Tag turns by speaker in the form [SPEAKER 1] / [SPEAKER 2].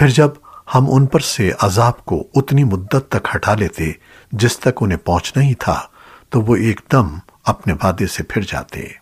[SPEAKER 1] फिर जब हम उन पर से अजाब को उतनी मुद्दत तक हटा लेते, जिस तक उन्हें पहुँचना ही था तो वो एकदम अपने वादे से फिर जाते।